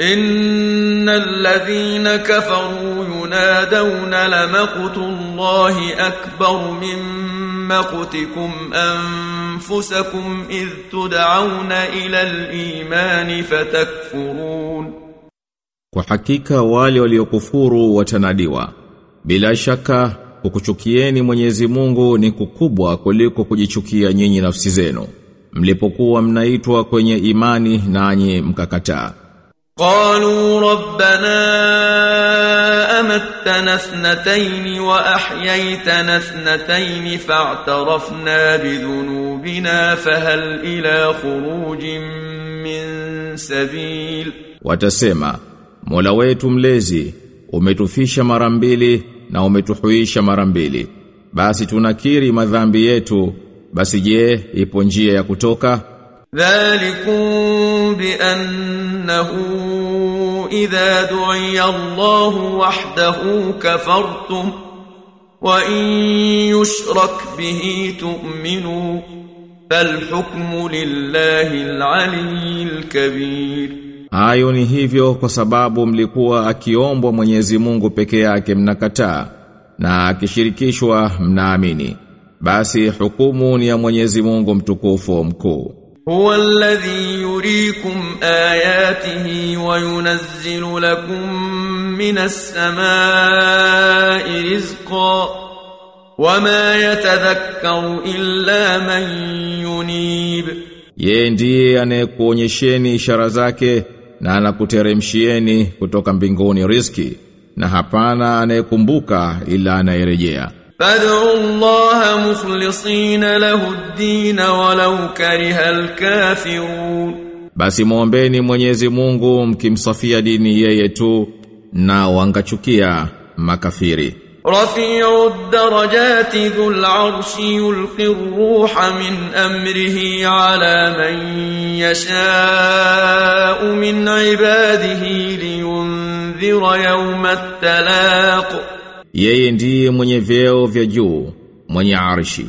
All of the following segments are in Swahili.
إن الذين كفروا ينادون لمقت الله أكبر من مقتكم أنفسكم إذ تدعون إلى الإيمان فتكفرون Kwa hakika wale waliokufuru watanadiwa. Bila shaka kukuchukieni Mwenyezi Mungu ni kukubwa kuliko kujichukia nyinyi nafsi zenu. Mlipokuwa mnaitwa kwenye imani nanyi mkakataa. قالوا ربنا أمتنا اثنتين وأحييتنا اثنتين فاعترفنا بذنوبنا فهل إلى خروج من سبيل Watasema, Mola wetu mlezi, umetufisha mara mbili na umetuhuisha mara mbili. Basi tunakiri madhambi yetu, basi je, ipo njia ya kutoka? ذلكم بأنه إذا دعي الله وحده كفرتم وإن يشرك به تؤمنوا فالحكم لله العلي الكبير Hayo ni hivyo kwa sababu mlikuwa akiombwa Mwenyezi Mungu peke yake mnakataa na akishirikishwa mnaamini. Basi hukumu ni ya Mwenyezi Mungu mtukufu mkuu. هو الذي يريكم آياته وينزل لكم من السماء رزقا وما يتذكر إلا من ينيب Yeye ndiye anayekuonyesheni ishara zake na anakuteremshieni kutoka mbinguni riziki na hapana anayekumbuka ila anayerejea. فادعوا الله مخلصين له الدين ولو كره الكافرون Basi muombeni Mwenyezi Mungu mkimsafia dini yeye tu na wangachukia makafiri. رفيع الدرجات ذو العرش يلقي الروح من أمره على من يشاء من عباده لينذر يوم التلاق yeye ndiye mwenye vyeo vya juu, mwenye arshi.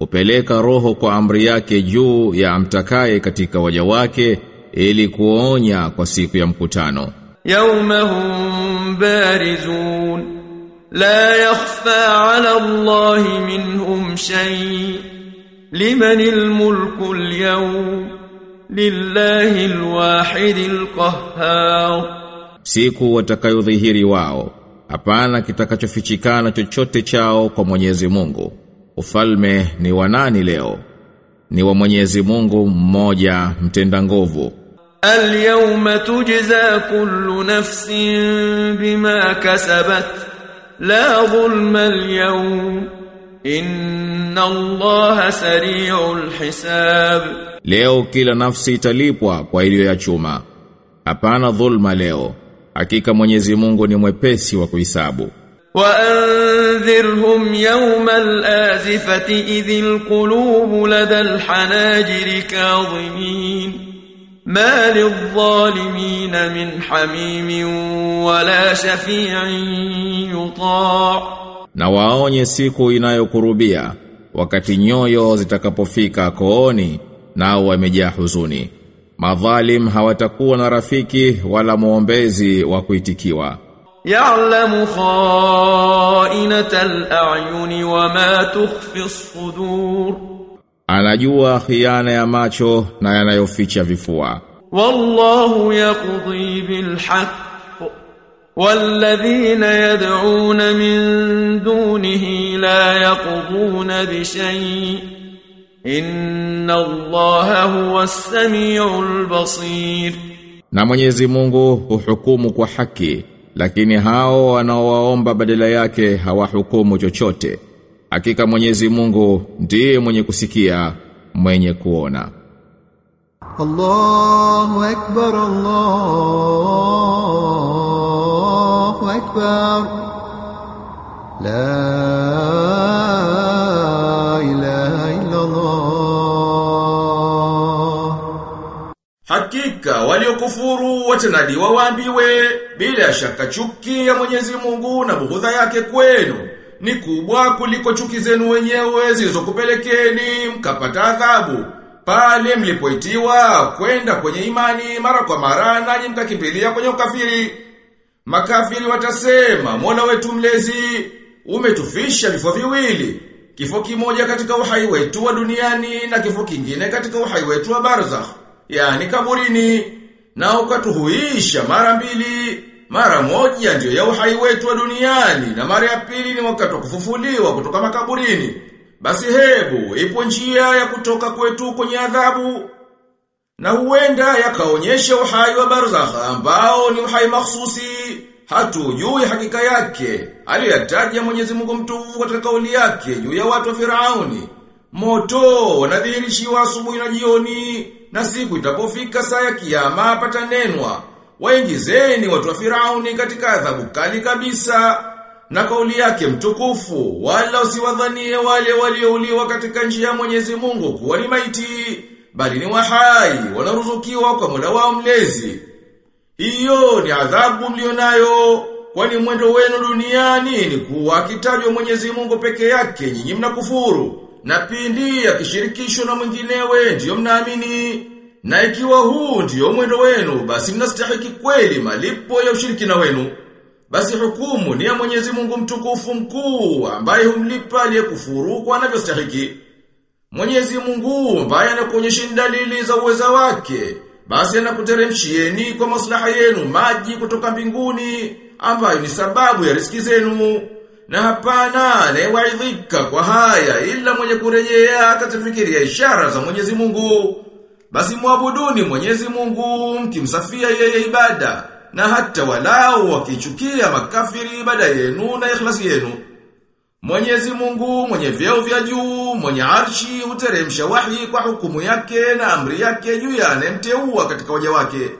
Upeleka roho kwa amri yake juu ya amtakaye katika waja wake ili kuonya kwa siku ya mkutano. Yauma hum barizun la yakhfa ala Allahi minhum shay. Liman almulku alyawm lillahi alwahid alqahhar. Siku watakayodhihiri wao hapana kitakachofichikana chochote chao kwa Mwenyezi Mungu. Ufalme ni wa nani leo? Ni wa Mwenyezi Mungu mmoja mtenda nguvu. Al-yawma tujza kullu nafsin bima kasabat la dhulma al-yawm inna Allaha sari'ul hisab. Leo kila nafsi italipwa kwa iliyoyachuma. Hapana dhulma leo. Hakika Mwenyezi Mungu ni mwepesi wa kuhesabu. Wa anzirhum yawma al-azifati idhil qulubu lada al-hanajiri kadhimin. Ma lidh-dhalimin min hamimin wala shafi'in yuta'. Na waonye siku inayokurubia wakati nyoyo zitakapofika kooni nao wamejaa huzuni. Madhalim hawatakuwa na rafiki wala muombezi wa kuitikiwa. يعلم خائنة الأعين وما تخفي الصدور Anajua khiana ya macho na yanayoficha vifua. والله يقضي بالحق والذين يدعون من دونه لا يقضون بشيء إن الله هو السميع البصير Na Mwenyezi Mungu huhukumu kwa haki, lakini hao wanaowaomba badala yake hawahukumu chochote. Hakika Mwenyezi Mungu ndiye mwenye kusikia, mwenye kuona. الله أكبر الله أكبر لا Hakika waliokufuru watanadiwa waambiwe bila shaka chuki ya Mwenyezi Mungu na bughudha yake kwenu ni kubwa kuliko chuki zenu wenyewe zilizokupelekeni mkapata adhabu pale mlipoitiwa kwenda kwenye imani mara kwa mara nanyi mkakimbilia kwenye ukafiri. Makafiri watasema, Mola wetu mlezi, umetufisha vifo viwili. Kifo kimoja katika uhai wetu wa duniani na kifo kingine katika uhai wetu wa barzakh, yani kaburini, na ukatuhuisha mara mbili. Mara moja ndiyo ya uhai wetu wa duniani na mara ya pili ni wakati wa kufufuliwa kutoka makaburini. Basi hebu ipo njia ya kutoka kwetu kwenye adhabu na huenda yakaonyesha uhai wa barzakha ambao ni uhai mahsusi hatujui hakika yake aliyotaja Mwenyezi Mungu mtukufu katika kauli yake juu ya watu wa Firauni moto wanadhihirishiwa asubuhi na jioni na siku itapofika saa ya kiyama patanenwa. Waingizeni watu wa Firauni katika adhabu kali kabisa na kauli yake mtukufu wala usiwadhanie wale waliouliwa katika njia ya Mwenyezi Mungu kuwa ni maiti bali ni wahai wanaruzukiwa kwa Mola wao mlezi. Hiyo ni adhabu mlionayo kwani mwendo wenu duniani ni kuwa kitajwa Mwenyezi Mungu peke yake nyinyi mnakufuru na pindi akishirikishwa na mwinginewe ndiyo mnaamini na ikiwa huu ndiyo mwendo wenu basi mnastahiki kweli malipo ya ushirikina wenu basi hukumu ni ya Mwenyezi Mungu mtukufu mkuu ambaye humlipa aliyekufuru kwa anavyostahiki. Mwenyezi Mungu ambaye anakuonyesha dalili za uweza wake, basi anakuteremshieni kwa maslaha yenu maji kutoka mbinguni ambayo ni sababu ya riziki zenu. Na hapana anayewaidhika kwa haya ila mwenye kurejea akatafikiria ishara za Mwenyezi Mungu. Basi muabuduni Mwenyezi Mungu mkimsafia yeye ibada na hata walau wakichukia makafiri ibada yenu na ikhlasi yenu. Mwenyezi Mungu mwenye vyeo vya juu, mwenye arshi huteremsha wahi kwa hukumu yake na amri yake juu ya anemteua katika waja wake.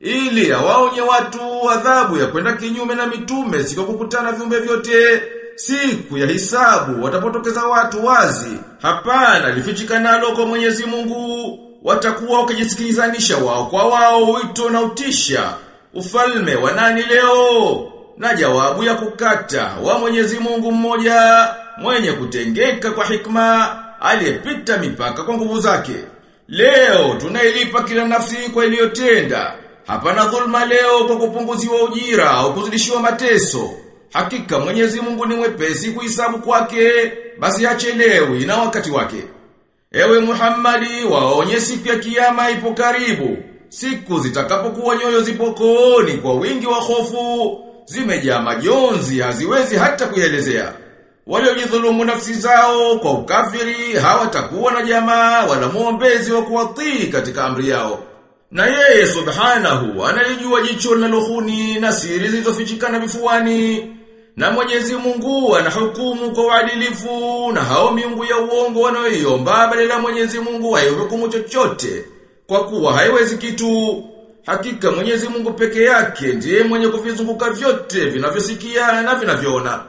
Ili awaonye watu adhabu ya kwenda kinyume na mitume siku kukutana viumbe vyote. Siku ya hisabu watapotokeza watu wazi. Hapana lifichika nalo kwa Mwenyezi Mungu. Watakuwa wakijisikilizanisha wao kwa wao wito na utisha. Ufalme wa nani leo? Na jawabu ya kukata wa Mwenyezi Mungu mmoja mwenye kutengeka kwa hikma aliyepita mipaka kwa nguvu zake. Leo tunailipa kila nafsi kwa iliyotenda. Hapana dhulma leo kwa kupunguziwa ujira au kuzidishiwa mateso. Hakika Mwenyezi Mungu ni mwepesi kuhesabu kwake, basi hachelewi na wakati wake. Ewe Muhammadi, waonye siku ya kiyama ipo karibu. Siku zitakapokuwa nyoyo zipokooni kwa wingi wa hofu, zimejaa majonzi haziwezi hata kuelezea. Waliojidhulumu nafsi zao kwa ukafiri hawatakuwa na jamaa wala muombezi wa kuwatii katika amri yao. Na yeye subhanahu analijua jicho lohuni na siri zilizofichikana vifuani. Na Mwenyezi Mungu anahukumu kwa uadilifu na hao miungu ya uongo wanaoiomba badala Mwenyezi Mungu haihukumu chochote kwa kuwa haiwezi kitu. Hakika Mwenyezi Mungu peke yake ndiye mwenye kuvizunguka vyote vinavyosikia na vinavyoona.